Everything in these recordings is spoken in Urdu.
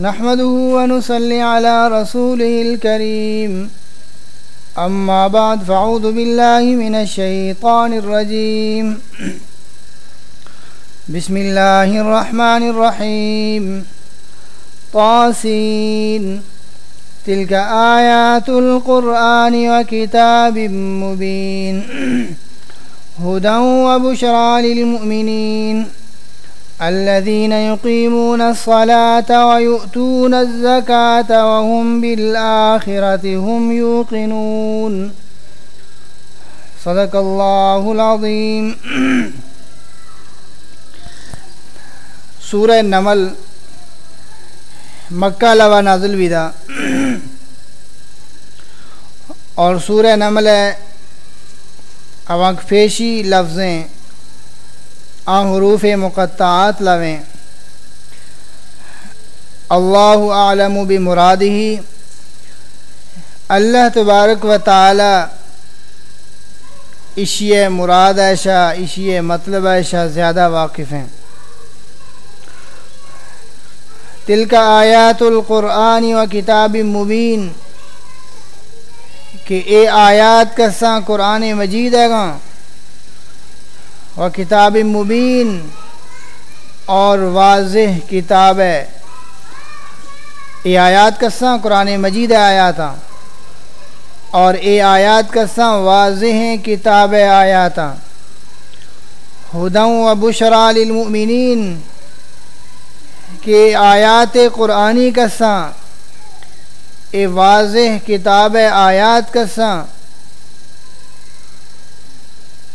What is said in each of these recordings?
نحمده ونصلي على رسوله الكريم. أما بعد فأعوذ بالله من الشيطان الرجيم. بسم الله الرحمن الرحيم. طاسين. تلك آيات القرآن وكتاب مبين. هدى وبشرى للمؤمنين. الذين يقيمون الصلاة ويؤتون الزكاة وهم بالآخرة هم يوقنون. صدق الله العظيم. سورہ نمل مکہ لوا نازل ودا اور سورہ نمل اوانک فیشی لفظیں آ حروف مقطعات لویں۔ اللہ عالم بمراد ہی اللہ تبارک و تعالی عشی مراد ایشا عشی مطلب ایشا زیادہ واقف ہیں۔ تل کا آیات القرآن و کتاب مبین۔ کہ اے آیات کساں قرآن مجید ہے گا و کتاب مبین اور واضح کتاب ہے۔ اے آیات کساں قرآن مجید آیات۔ اور اے آیات کساں واضح کتاب آیات۔ ہدوں و بشرا للمؤمنین۔ کہ آیات قرآنی کساں اے واضح کتاب آیات کساں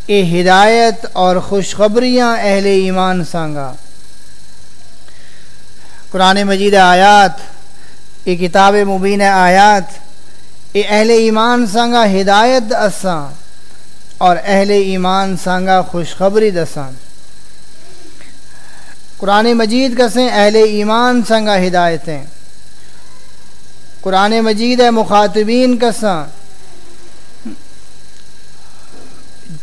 اے ہدایت اور خوشخبریاں اہل ایمان سانگا۔ قرآن مجید آیات اے کتاب مبین آیات اے اہل ایمان سانگا ہدایت اساں اور اہل ایمان سانگا خوشخبری دساں۔ قرآن مجید کسیں اہل ایمان سنگا ہدایتیں۔ قرآن مجید مخاطبین کساں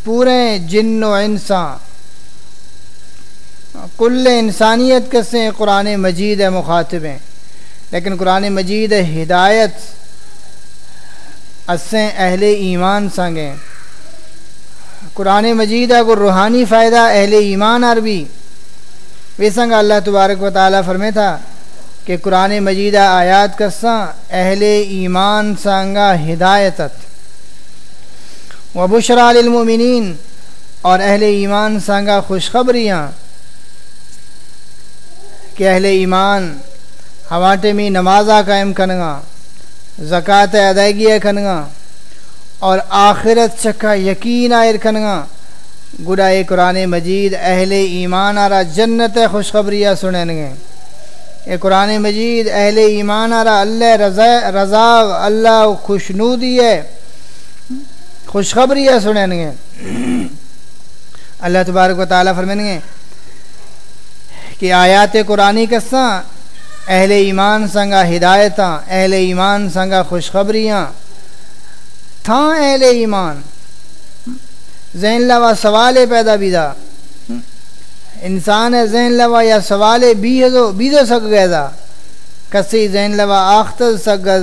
پورے جن و انسان ہاں۔ کل انسانیت کسیں قرآن مجید ہے مخاطبیں لیکن قرآن مجید ہدایت اسیں اہل ایمان سنگیں قرآن مجید ہے کو روحانی فائدہ اہل ایمان عربی سنگ اللہ تبارک و تعالیٰ فرمے تھا کہ قرآن مجیدہ آیات کساں اہل ایمان سانگا ہدایتت۔ و بشرا للمؤمنین اور اہل ایمان سانگا خوشخبریاں کہ اہل ایمان ہواٹے میں نمازہ قائم کنگا زکوٰۃ ادائیگی کنگا اور آخرت چکا یقین آئر کنگا گڑا قرآن مجید اہل ایمان آرا جنت خوشخبریاں سنیں گے اے قرآن مجید اہل ایمان آرا اللہ رضا رضا اللہ خوشنودی ہے۔ خوشخبریاں سنیں گے اللہ تبارک و تعالیٰ فرمائیں گے کہ آیات قرآنی کساں، اہل ایمان سنگا ہدایتاں، اہل ایمان سنگا خوشخبریاں۔ تھاں اہل ایمان۔ ذہن لوا سوال پیدا بیدا انسان ہے ذہن لوا یا سوال بھی دو بھی دو سک گئے دا۔ کسی ذہن لوا آختر سک گئے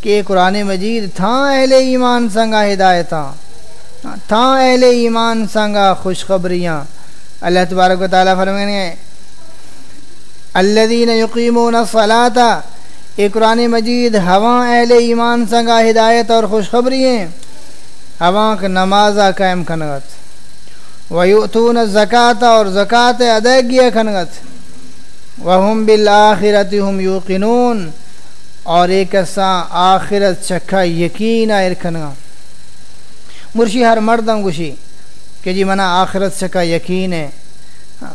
کہ قرآن مجید تھاں اہل ایمان سنگا ہدایتاں تھاں اہل ایمان سنگا خوشخبریاں۔ اللہ تبارک و تعالیٰ فرمائیں الذین یقیمون الصلاة، اے قرآن مجید، ہواں اہل ایمان سنگا ہدایت اور خوشخبری ہیں۔ ہواں کا نمازہ قائم کھنگت ویؤتون الزکاة اور زکاة ادائیگی کھنگت وہم بالآخرت ہم یوقنون۔ اور ایک ایسا آخرت چکھا یقین آئر کھنگا مرشی ہر مردم گوشی کہ جی منا آخرت چکا یقین ہے،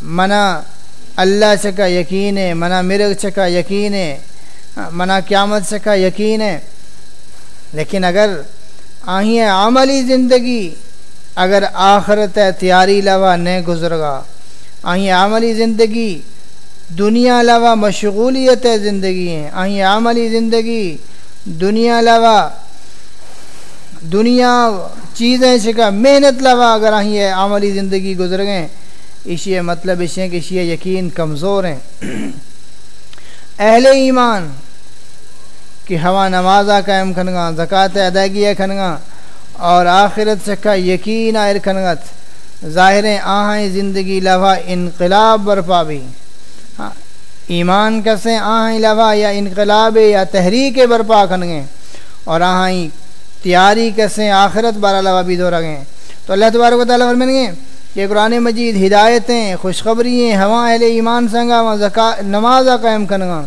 منا اللہ چکا یقین ہے، منا مرغ چکا یقین ہے، منا قیامت چکا یقین ہے۔ لیکن اگر آہیں عملی زندگی، اگر آخرت تیاری لوا نہیں گزرگا۔ آہیں عملی زندگی دنیا لوا مشغولیت زندگی ہیں۔ آہیں عملی زندگی، دنیا لوا دنیا چیزیں شکا، محنت لوا اگر آہیں عملی زندگی گزر گئے اسی مطلب اس ہیں کہ اسی یقین کمزور ہیں۔ اہل ایمان کہ ہوا نمازہ قائم کھنگا زکوٰۃ ادائیگی کھنگا اور آخرت چکا یقین آئر کھنگت ظاہر آہیں زندگی لوا انقلاب برپا بھی۔ ایمان کسے آہیں لوا یا انقلاب یا تحریک برپا کھنگیں اور آہیں تیاری کسے آخرت بارہ لوا بھی دو رگیں تو اللہ تبارک و تعالیٰ فرمین گے کہ قرآن مجید ہدایتیں خوشخبری ہواں اہل ایمان سنگا وہاں زکا نماز قائم کھنگا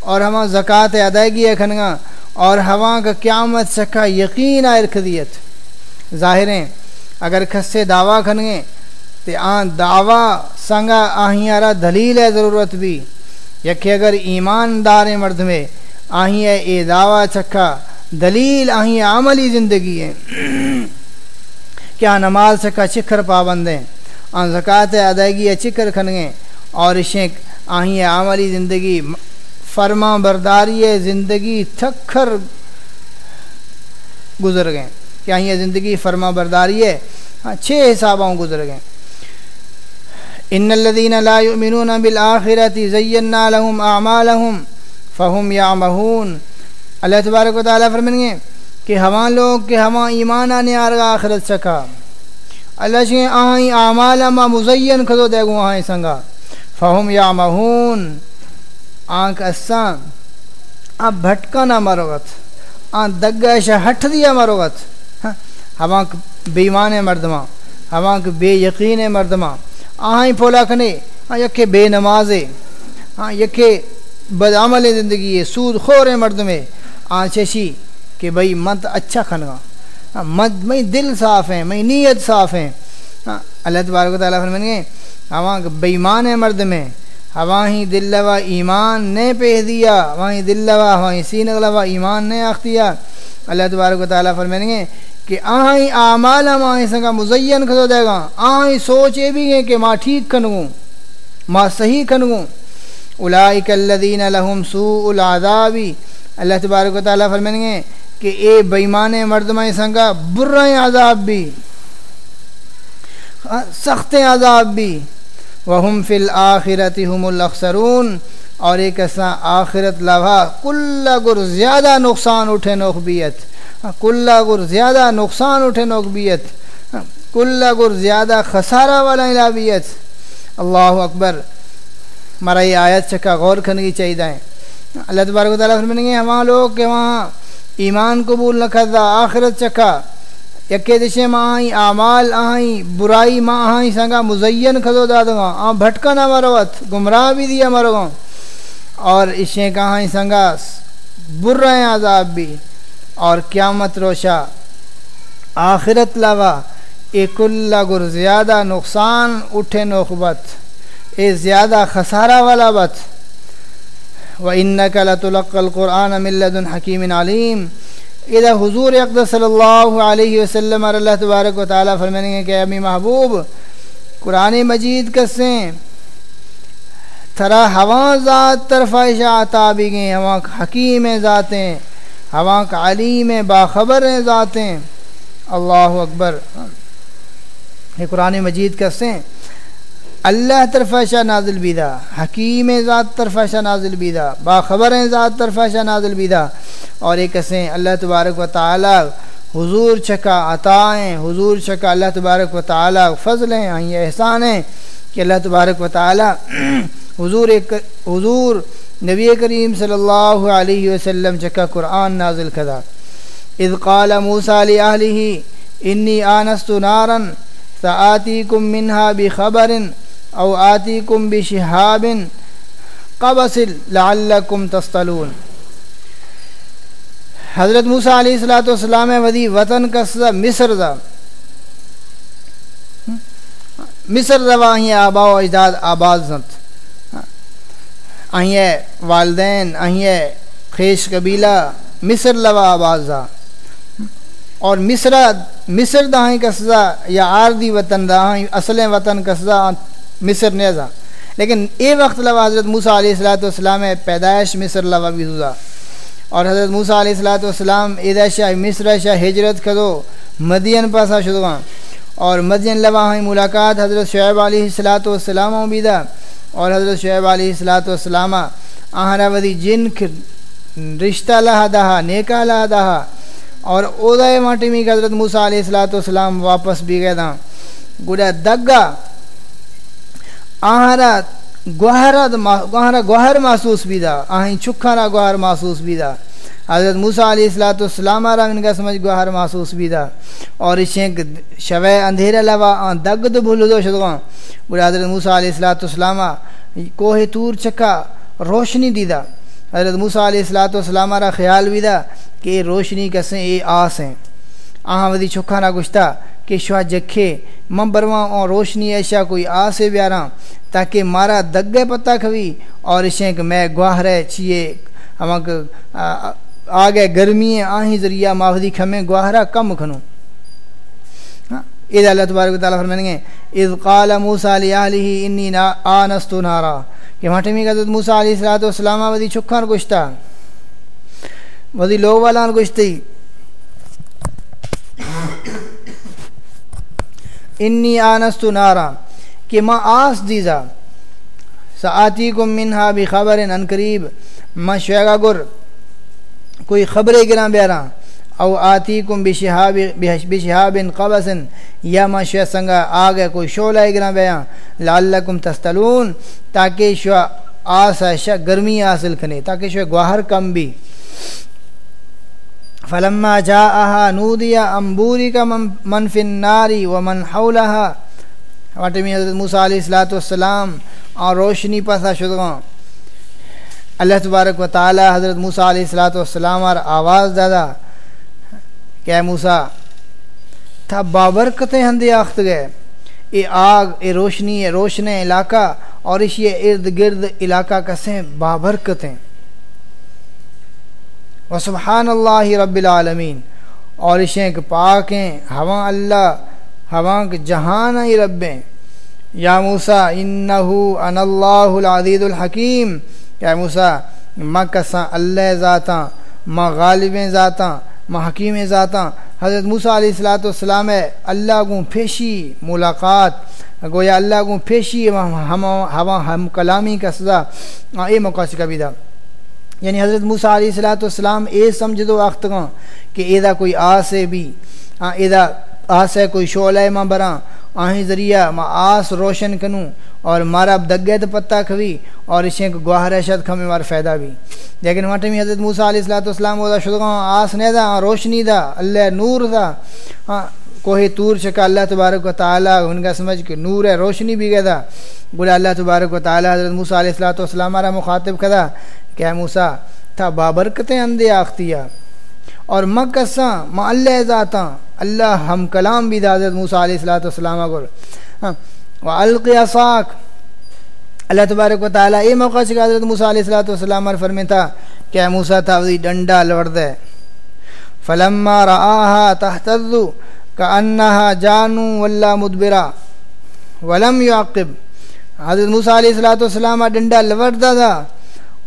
اور ہماں زکوٰۃ ادائیگی کھنگا اور ہوا کا قیامت سکھا یقین آئر خدیت ظاہریں اگر کھسے دعویٰ کھنگیں تو آن دعویٰ سنگا آہیارا دلیل ہے ضرورت بھی۔ یکھے اگر ایماندار مرد میں آہیں اے دعویٰ چکھا، دلیل آہیں عملی زندگی ہے۔ کیا نماز سکھا چکھر پابندیں آن زکوٰۃ ادائیگی چکر کھنگیں اور اشیں آہیں عملی زندگی، فرما برداری زندگی تھکر گزر گئے۔ کیا یہ زندگی فرما برداری ہے۔ ہاں چھ حسابوں گزر گئے۔ ان الذين لا يؤمنون بالآخرة زينا لهم اعمالهم فهم يعمهون. اللہ تبارک و تعالیٰ فرمائیں گے کہ ہما لوگ کہ ہما ایمان آنے آرگا آخرت سکا۔ اللہ جی چاہیں آہیں اعمال ما مزین کھدو دے گو آہیں سنگا۔ فہم یعمہون۔ آنکھ اساں آ بھٹکا نہ مروت۔ آ دگا ہٹ دیا مروت۔ ہوا بیمان مردماں۔ ہوا بے یقین مردماں۔ آہیں پھولا کھنے ہاں یکے بے نمازے ہاں یکے بدعمل زندگی ہے، سود خور مرد میں۔ آ چشی کہ بھئی مت اچھا کھنگا۔ ہاں مت میں دل صاف ہیں، میں نیت صاف ہیں۔ ہاں اللہ تبارک و تعالیٰ فرمائیں گے ہوا بےمان مرد میں۔ ہوا ہی دل لوا ایمان نے پہ دیا ہاں، وہیں دل لوا ہاں، وہیں سین لوا ایمان نے آختیا اللہ تبارک و تعالیٰ فرمائیں گے کہ آہیں آمال ہم آہیں سنگا، مزین کھدو دے گا۔ آہیں سوچے بھی گئے کہ ماں ٹھیک کھنگوں ماں صحیح کھنگوں اولائک الذین لہم سوء العذابی اللہ تبارک و تعالیٰ فرمائیں گے کہ اے بیمان مردمہ سنگا برا عذاب بھی۔ سخت عذاب بھی۔ وہم فی الآخرت ہم الاخسرون۔ اور ایک ایسا آخرت لبھا کل گر زیادہ نقصان اٹھے نقبیت۔ ہاں، کل گر زیادہ نقصان اٹھے نقبیت ہاں، کل گر زیادہ خسارہ والا الابیت اللہ اکبر مرا یہ آیت چکا غور کھنگی چاہیے ہاں، اللہ تبارک و تعالیٰ فرمائیں گے وہاں لوگ کہ وہاں ایمان قبول نہ کرتا، آخرت چکا۔ یکے دشے ماں آئیں، اعمال آئیں، برائی ماں آئیں، سنگا مزین کھدو داد گا آ، بھٹکا نہ مروت گمراہ بھی دیا مرو۔ گا اور اشیں کہاں سنگا بر رہے عذاب بھی۔ اور قیامت روشا آخرت لوا ایک اللہ گر زیادہ نقصان اٹھے نوخبت اے زیادہ خسارہ والا بت و وَإِنَّكَ لَتُلَقَّ الْقُرْآنَ مِن لَدُنْ حَكِيمٍ عَلِيمٍ۔ اذا حضور اقدس صلی اللہ علیہ وسلم اور اللہ تبارک و تعالیٰ فرمائیں گے کہ امی محبوب، قرآن مجید کسیں تھرا ہوا ذات طرف عطا بھی گئیں حکیم ذاتیں۔ ہوا علیم باخبر ہیں ذاتیں۔ اللہ اکبر۔ یہ قرآن مجید کسیں اللہ طرفہ نازل بیدہ۔ حکیم ذات طرفہ نازل بیدہ۔ باخبر ہیں ذات طرفہ نازل بیدہ۔ اور ایک اسیں اللہ تبارک و تعالی حضور چکا عطائیں حضور چکا اللہ تبارک و تعالی فضل ہیں۔ یعنی یہ احسان ہیں کہ اللہ تبارک و تعالی حضور ایک حضور نبی کریم صلی اللہ علیہ وسلم چکا قرآن نازل کدا. اذ قال موسیٰ لأہلہ، انی آنست نارا سآتیکم منہا بخبر او آتیکم بشہاب قبس لعلکم تصطلون حضرت موسیٰ علیہ السلام والسلام ودی وطن کسا مصر دا. مصر دا آبا و اجداد آباد زنت آہیں والدین آہیں خیش قبیلہ، مصر لوا آباد اور مصر مصر دا ہیں کسا یا آردی وطن دا ہیں اصل وطن کسا مصر نیزا لیکن اے وقت لوا حضرت موسیٰ علیہ السلام پیدائش مصر لوا بھی ہوزا اور حضرت موسیٰ علیہ السلام والسلام ادا شاہ مصر شاہ ہجرت کرو، مدین پاسا شدگاں اور مدین لوا ہیں ملاقات حضرت شعیب علیہ السلاۃ والسلام عبیدہ اور حضرت شعیب علیہ السلاۃ والسلام آہرا ودی جن رشتہ لہا دہا نیکا لہا دہا، اور اودائے ماٹی میں حضرت موسیٰ علیہ السلام واپس بھی گئے دا گوڑا دگا آہرا گوہر محسوس بھی دا آہیں چھکھانا گوہر محسوس بھی دا حضرت موسیٰ علیہ السلام السلام آرہا ان کا سمجھ گوہر محسوس بھی دا۔ اور اسے شوے اندھیرے لوا آن دگ دو بھولو دو شدگاں بڑا حضرت موسیٰ علیہ السلام کوہ تور چکا روشنی دی حضرت موسیٰ علیہ السلام آرہا خیال بھی دا کہ روشنی کسیں اے آس ہیں۔ آہاں ودی چھکھانا گشتا کہ شوا جکھے من برواں اور روشنی ایشا کوئی آسے بیاراں تاکہ مارا دگے پتہ کھوی اور اسے کہ میں گواہ رہے چیئے۔ ہمیں آگے گرمی آہیں ذریعہ ماہدی کھمیں گواہرہ کم کھنو۔ ہاں؟ اذ اللہ تبارک و تعالیٰ فرمائیں گے اذ قال موسیٰ علیہ آلہ انی آنستو نارا۔ کہ مہٹمی کا حضرت موسیٰ علیہ السلام ودی چھکھان گشتا۔ ودی لوگ والان گشتی۔ انی آنستو نارا۔ کہ ما آس دیزا۔ سآتیکم منہا بخبر ان قریب۔ ما شویگا گر کوئی خبریں گراں بیاراں؟ او آتی کم بشہاب بشہاب قبس یا ما شوہ سنگا آگے کوئی شعلہ گراں بیاں لعلکم تستلون، تاکہ شوہ آسا شا گرمی حاصل کنے، تاکہ شوہ گواہر کم بھی۔ فلما جاءها نودیا امبوری کا من فی الناری ومن حولها واٹمی حضرت موسیٰ علیہ السلام اور روشنی پسا شدگاں۔ اللہ تبارک و تعالی حضرت موسیٰ علیہ السلاۃ والسلام اور آواز دادا کہ موسیٰ، تھا بابرکتیں ہندے آخت گئے۔ اے آگ، اے روشنی، اے روشن علاقہ اور اس یہ ارد گرد علاقہ کسیں بابرکتیں۔ وسبحان اللہ رب العالمین۔ اور اشیں کہ پاکیں ہواں اللہ، ہواں کے جہان ای ربیں یا موسیٰ، انہو ان اللہ العزیز الحکیم۔ کہ موسیٰ ما کساں اللہ ذاتاں ما غالب ذاتاں ما حکیم ذاتاں۔ حضرت موسیٰ علیہ السلاۃ والسلام ہے، اللہ گوں پھیشی ملاقات۔ گویا اللہ گوں پھیشی ہم ہم کلامی کا سزا۔ اے موقع سے کبھی دا یعنی حضرت موسیٰ علیہ السلاۃ والسلام، اے سمجھ دو وقت گاں کہ ایدا کوئی آس ہے بھی۔ ایدا آس ہے کوئی شعلہ ماں براں آہیں ذریعہ ما آس روشن کنوں اور مارا دگے تو پتہ کھوی اور اسے گواہ رشد کھمیں مار فائدہ بھی۔ لیکن وہاں میں حضرت موسیٰ علیہ السلام وہ دا شدگاں آس نے دا روشنی دا، اللہ نور دا۔ ہاں کوہ تور چکا اللہ تبارک و تعالیٰ ان کا سمجھ کہ نور ہے، روشنی بھی گیا دا۔ بولا اللہ تبارک و تعالیٰ حضرت موسیٰ علیہ السلام مارا مخاطب کدا کہ اے موسیٰ، تھا بابرکتیں اندے آختیا اور مکساں ما اللہ ذاتاں اللہ ہم کلام بھی دا حضرت موسیٰ علیہ السلام اگر ہاں وَأَلْقِ اللہ تبارک و تعالیٰ یہ موقع سے حضرت موسیٰ علیہ السلام اور فرمی تھا کہ اے موسیٰ تھا وہی ڈنڈا لڑ دے فلما رآہا تحتذ، کأنہا جانو واللہ مدبرا۔ ولم یعقب حضرت موسیٰ علیہ السلام ڈنڈا لڑتا تھا۔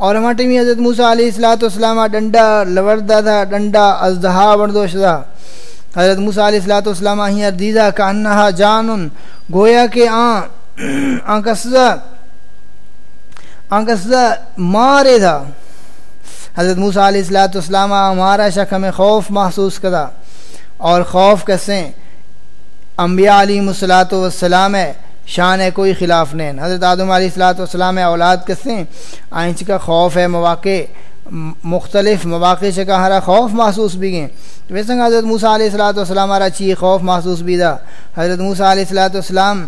اور ہمارے میں حضرت موسیٰ علیہ السلام ڈنڈا لڑتا تھا، ڈنڈا ازدہا بردوش تھا۔ حضرت موسیٰ علیہ السلام ہی دیدہ کأنہا جانن، گویا کہ آن آن کا سزا آن کا سزا مارے تھا۔ حضرت موسیٰ علیہ السلام ہمارا شک ہمیں خوف محسوس کرا۔ اور خوف کسیں انبیاء علیہ السلاۃ والسلام ہے۔ شان ہے، کوئی خلاف نہیں۔ حضرت آدم علیہ السلاۃ والسلام ہے، اولاد کسیں آئنچ کا خوف ہے، مواقع، مختلف مواقع سے کا ہرا خوف محسوس بھی گئیں ویسے حضرت موسیٰ علیہ السلاۃ والسلام ہرا چی خوف محسوس بھی دا۔ حضرت موسیٰ علیہ السلاۃ والسلام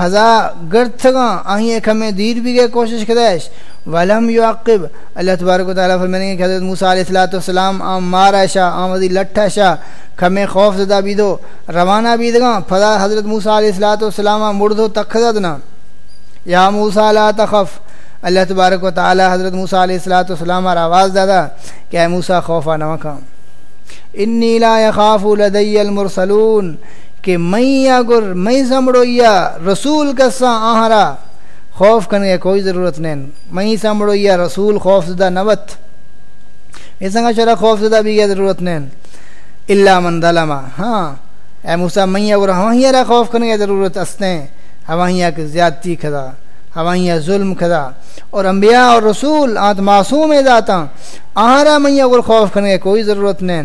فضا گرد تھگاں آہیں ایک ہمیں دیر بھی گئے کوشش کردائش ولم یعقب، اللہ تبارک و تعالیٰ فرمانے کہ حضرت موسیٰ علیہ السلاۃ والسلام آم مارا شاہ آمدی لٹھا شاہ، کھمیں خوف زدہ بھی دو، روانہ بھی دگاں۔ فضا حضرت موسیٰ علیہ السلاۃ والسلام مردو تخزدنا یا موسیٰ لا تخف۔ اللہ تبارک و تعالی حضرت موسیٰ علیہ السلاۃ والسلام اور آواز دادا کہ اے موسیٰ خوفا نوکا انی لا یخاف لدی المرسلون۔ کہ میں اگر میں سمڑو یا رسول کسا آہرا، خوف کرنے کوئی ضرورت نہیں۔ میں سمڑو یا رسول خوف زدہ نوت اس سنگا شرح خوف زدہ بھی گیا ضرورت نہیں۔ اللہ من ظلمہ ہاں۔ اے موسیٰ، میں اگر ہمیں خوف کرنے کی ضرورت استے ہمیں زیادتی کھدا۔ ہوائیاں ظلم کھدا۔ اور انبیاء اور رسول آت معصوم ہے داتا آہارا میاں گر خوف کرنے کوئی ضرورت نہیں۔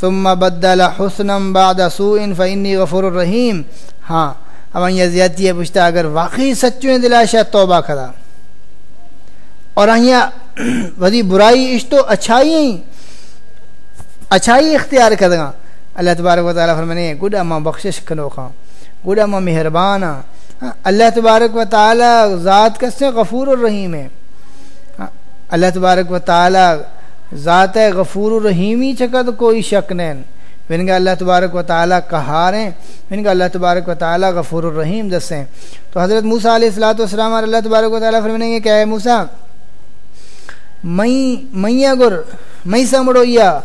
ثم بدل حسنم بعد سوء فإنی غفور الرحیم ہاں اب ہوائیاں زیادتی ہے پوچھتا اگر واقعی سچوں دلاشا توبہ کھدا اور آہیاں ودی برائی عشت و اچھائی اچھائی اختیار کردگا اللہ تبارک و تعالیٰ فرمانے، گڈ اما بخشش کنو خاں گڈ اما مہربان۔ ہاں، اللہ تبارک و تعالیٰ ذات کسے غفور الرحیم ہے۔ ہاں، اللہ تبارک و تعالیٰ ذات غفور الرحیمی چکا تو کوئی شک نہیں ون اللہ تبارک و تعالیٰ کہار ہیں ون اللہ تبارک و تعالیٰ غفور الرحیم دسیں۔ تو حضرت موسیٰ علیہ السلاۃ والسلام اور اللہ تبارک و تعالیٰ فرمائیں گے کیا ہے موسیٰ؟ مئی میاں گر مئی سمڑو یا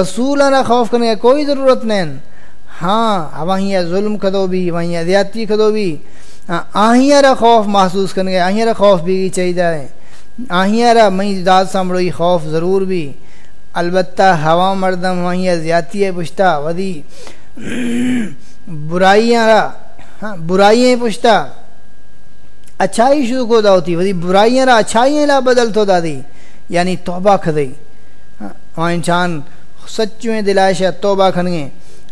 رسول نہ خوف کرنے کا کوئی ضرورت نہیں ہاں وہیں ظلم کھدو بھی وہیں زیادتی کھدو بھی۔ ہاں، آہیاں را خوف محسوس کرنے گئے آہیاں را خوف بھی چاہیے۔ آہیاں را مئی داد سامڑو خوف ضرور بھی۔ البتہ ہوا مردم وہیں زیادتی ہے پشتا، ودی برائیاں را ہاں برائیاں پشتا۔ اچھائی شروع کو دا ہوتی ودی برائیاں را، اچھائیاں لا بدل تو دا دی یعنی توبہ کھدئی۔ ہاں انسان سچویں دلائشہ توبہ کھنگے۔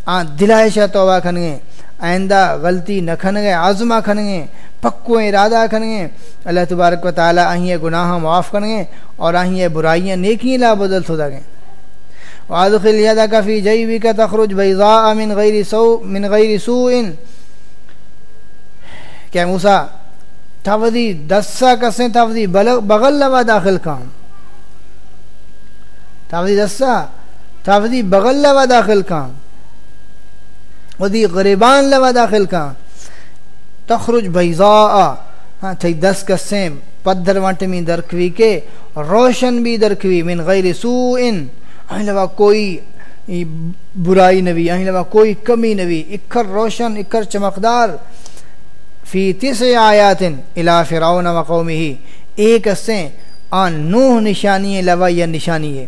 آ دلائشہ توبہ کھنگے۔ آئندہ غلطی نہ کھنگے آزما کھنگے پکو ارادہ کھنگے۔ اللہ تبارک و تعالیٰ آہیں گناہ معاف کرنگے اور آہیں برائیاں نیکیاں لا بدل تو دگیں وادخل يدك في جيبك تخرج بيضاء من غير سوء، من غير سوء۔ کہ موسیٰ تاودی دسا کسیں تاودی بغل لوا داخل کام۔ تاودی دسا تاودی بغل لوا داخل کام۔ ودی غریبان لوا داخل کام تخرج بیضاء۔ ہاں تھی دس کسیں پدھر وانٹ درکوی کے۔ روشن بھی درکوی من غیر سوء آہیں لوا کوئی برائی نوی آہیں لوا کوئی کمی نوی۔ اکھر روشن، اکھر چمکدار فی تیس آیات الى فرعون و قومی ایک اسیں آن نوح نشانی لوا یا نشانی ہے۔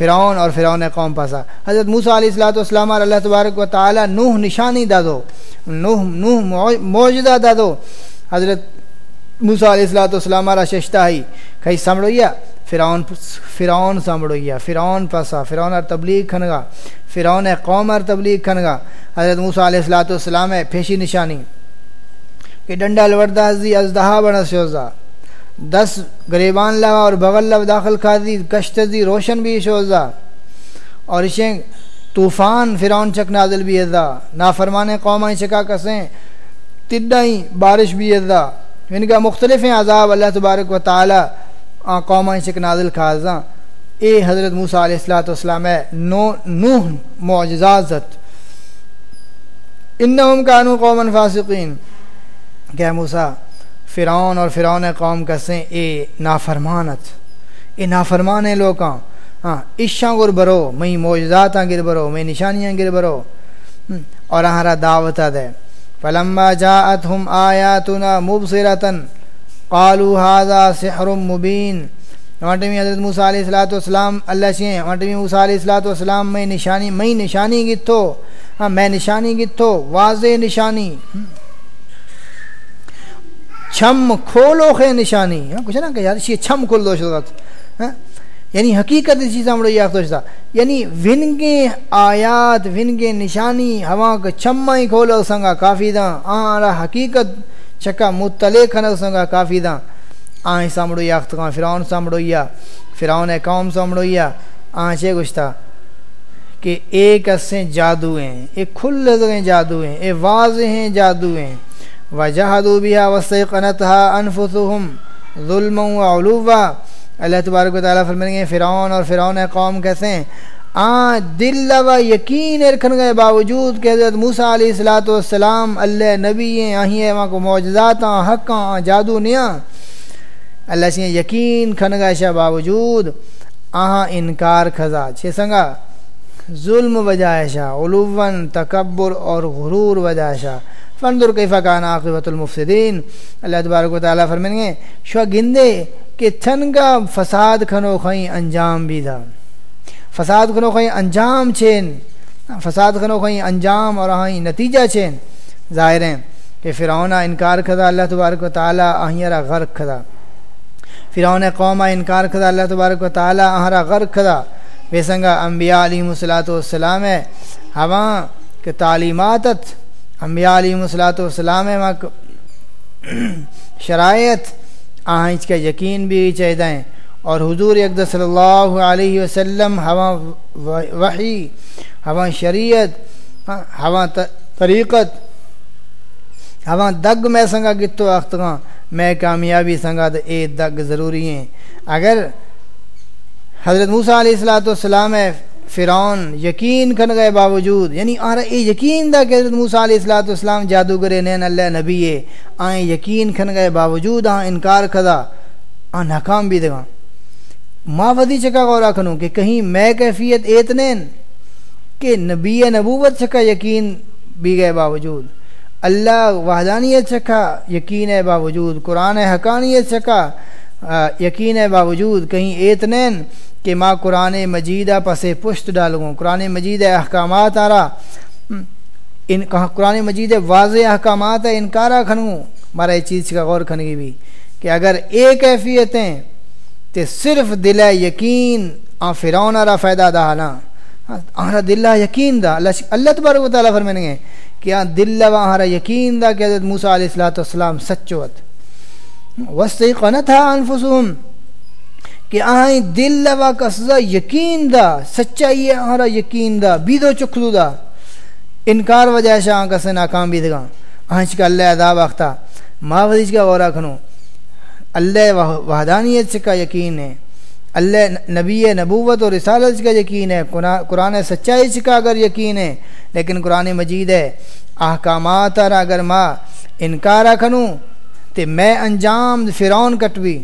فرعون اور فرعون قوم پاسا حضرت موسیٰ علیہ السلام والسلام اللہ تبارک و تعالی نوح نشانی دا دو نوح نوح موجدہ دا دو حضرت موسیٰ علیہ السلام والسلام را ششتہ ہی. کئی سمڑویا فرعون فرعون سمڑویا فرعون پاسا فرعون ار تبلیغ کھنگا. فرعون قوم ار تبلیغ کھنگا. حضرت موسیٰ علیہ السلام والسلام پھیشی نشانی. کہ ڈنڈا لوردہ ازدہا بنا شوزا. دس گریبان لوا اور بغل لو داخل کھا کشت دی، روشن بھی شوزا اور اشیں طوفان فرعون چک نازل بھی ازا نافرمان قومائیں چکا کسیں تدائیں بارش بھی ازا ان یعنی کا مختلف ہیں عذاب اللہ تبارک و تعالی قومائیں چک نازل کھازا اے حضرت موسیٰ علیہ السلام والسلام ہے نو، نوح معجزات انہم کانو قوما فاسقین۔ کہ موسیٰ فرعون اور فرعون قوم کسیں اے نافرمانت، اے نافرمان ہے لوکاں ہاں عشاں گر برو میں موجزاتاں گر برو میں نشانیاں گر برو اور ہمارا دعوت دے فلما جاءتهم آیاتنا مبصرتن قالوا هذا سحر مبین۔ وانٹے میں حضرت موسیٰ علیہ الصلوۃ والسلام، اللہ سے وانٹے میں موسیٰ علیہ الصلوۃ والسلام میں نشانی میں نشانی گتھو ہاں میں نشانی گتھو واضح نشانی۔ چھم کھولو خے نشانی۔ ہاں، کچھ نا کہ یار یہ چھم کھول دو شدت ہاں، یعنی حقیقت اس چیزاں بڑو یہ دوشتا یعنی ونگے آیات، ونگے نشانی، ہوا کا چھما ہی کھولو سنگا کافی دا۔ آرا حقیقت چکا مطلع کھنو سنگا کافی دا۔ آہیں سامڑو یا اختقان فرعون سامڑو یا۔ فرعون قوم سامڑو یا۔ آہیں چے گشتا کہ ایک اسیں جادو ہیں، ایک کھل لگیں جادو ہیں، ایک واضح ہیں جادو ہیں۔ وجہدوا بها واستيقنتها انفسهم ظلما وعلوا اللہ تبارک و تعالیٰ فرمائیں گے، فرعون اور فرعون قوم کیسے ہیں آ دل لوا یقین رکھن گئے باوجود کہ حضرت موسیٰ علیہ الصلوۃ والسلام اللہ نبی ہیں آہیں ہیں، وہاں کو معجزات ہیں حق ہیں جادو نیا۔ اللہ سے یقین کھن گئے شاہ باوجود، آہاں انکار کھزا۔ چھے سنگا، ظلم وجہ شاہ علوون تکبر اور غرور وجہ شاہ۔ فنظر کیفا کان عاقبت المفسدین؟ اللہ تبارک و تعالیٰ فرمائیں گے شو گندے کہ تھن کا فساد کھنو خیں انجام بھی دا فساد کھنو خیں انجام چھین فساد کھنو خیں انجام اور ہاں نتیجہ چھین ظاہر ہیں کہ فرعون انکار کھدا اللہ تبارک و تعالیٰ آہیرا غرق کھدا فرعون قوم انکار کھدا اللہ تبارک و تعالیٰ آہرا غرق کھدا بے سنگا انبیاء علیہ الصلاۃ والسلام ہے، ہواں کہ تعلیمات انبیاء علیہ الصلاۃ والسلام شرائط آہنچ کا یقین بھی چاہیے اور حضور اقدس صلی اللہ علیہ وسلم ہوا وحی ہوا شریعت ہوا طریقت ہوا دگ میں سنگا گتو اختگاں میں کامیابی سنگا تو اے دگ ضروری ہیں۔ اگر حضرت موسیٰ علیہ السلاۃ والسلام ہے فرعون یقین کن گئے باوجود یعنی آرہ اے یقین دا کہ حضرت موسیٰ علیہ السلاۃ والسلام جادوگر نین اللہ نبی آئیں یقین کن گئے باوجود آن انکار کھدا آن ناکام بھی دگا ماں ودی چکا غورا کنوں کہ کہیں میں کیفیت ایتنین کہ نبی نبوت چکا یقین بھی گئے باوجود۔ اللہ وحدانیت چکا، یقین ہے باوجود، قرآن حقانیت چکا یقین ہے باوجود کہیں ایتنین کہ ماں قرآن مجیدہ پس پشت ڈالوں، قرآن مجید احکامات آ رہا ان قرآن مجید واضح احکامات ہے انکارا کھنوں۔ مارا یہ چیز کا غور کھنگی بھی کہ اگر ایک کیفیتیں تے صرف دل یقین آ فرعون آ فائدہ دا نا۔ آہرا دل یقین دا۔ اللہ اللہ تبارک و تعالیٰ فرمائیں گے کہ آن دل و آہرا یقین دا کہ حضرت موسیٰ علیہ السلام والسلام سچوت وستیقنتھا انفسهم کہ آہیں دل و قصدہ یقین دا، سچائی ہے آہرا یقین دا، بیدو چکلو دا۔ انکار وجہ شاہ آنکہ سے ناکام بھی دگا آہیں چکا اللہ عذاب آختا۔ ما وزیج کا غورا کھنو اللہ وحدانیت کا یقین ہے۔ اللہ نبی نبوت اور رسالت کا یقین ہے۔ قرآن سچائی کا اگر یقین ہے، لیکن قرآن مجید ہے۔ احکامات اگر ماں انکارا کھنوں تے میں انجام فرعون کٹوی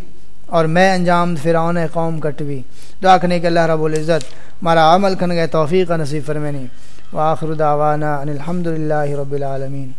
اور میں انجام فرعون قوم کٹوی۔ دعا کہ اللہ رب العزت مارا عمل کھن گئے توفیق نصیب فرمینی۔ وآخر دعوانا ان الحمد للہ رب العالمین۔